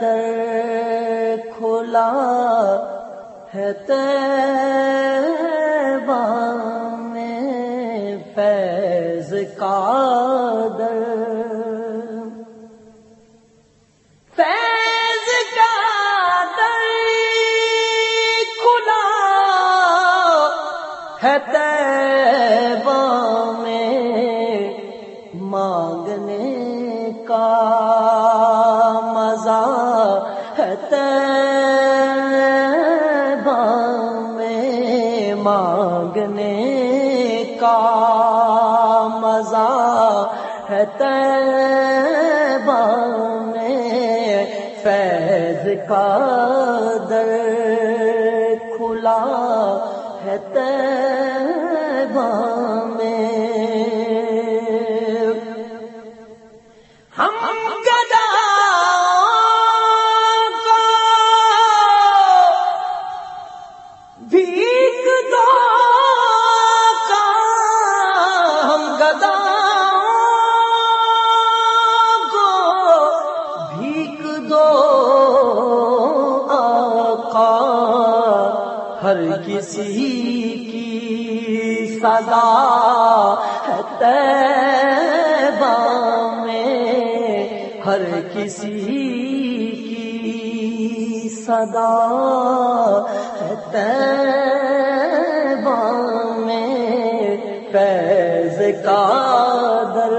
در کھلا ہے تیبہ میں فیض کا در فیض کا ہے میں مانگنے کا مزہ ہے تیبہ میں فیض کا در کھلا ہے تیبہ میں۔ ہم ہر کسی کی صدا ہے میں، ہر کسی کی صدا ہے میں۔ فیض کا در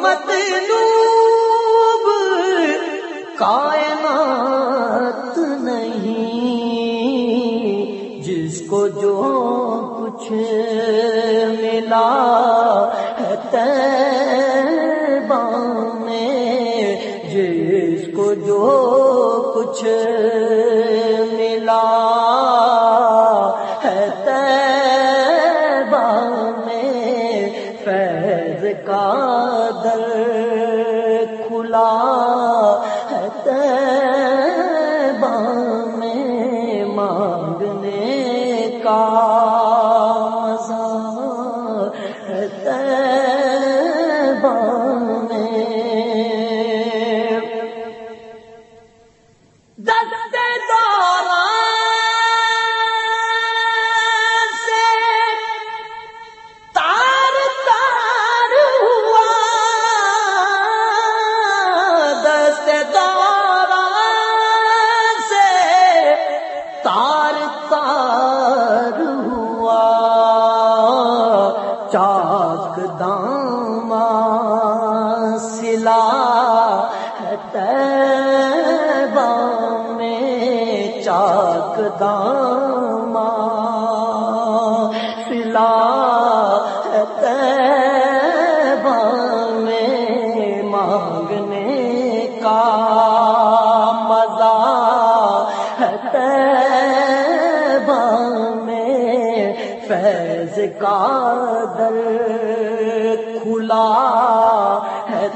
نہیں کائنات نہیں جس کو جو کچھ ملا ہے میں جس کو جو کچھ در کھلا ہے تیبہ میں مانگنے کا تیبہ میں چاک داما سلا ہے تیبہ میں مانگنے کا مزہ ہے تیبہ میں فیض کا در کھلا ہے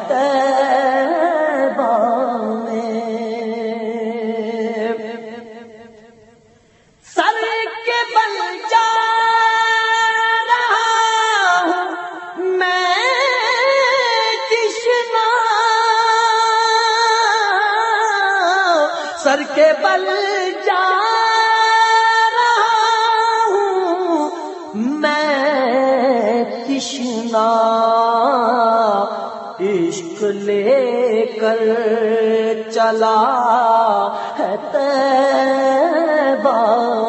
سر کے بل جا رہا ہوں۔ میں کشنا عشق لے کر چلا ہے تیبہ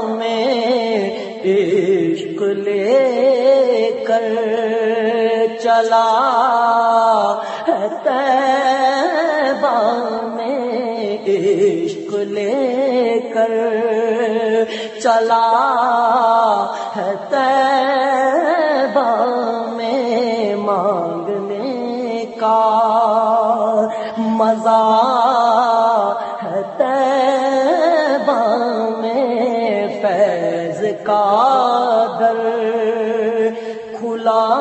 میں عشق لے کر چلا ہے تیبہ میں عشق لے کر چلا ہے تیبہ میں مانگنے کا مزہ ہے تیبہ میں فیض فیض کا در کھلا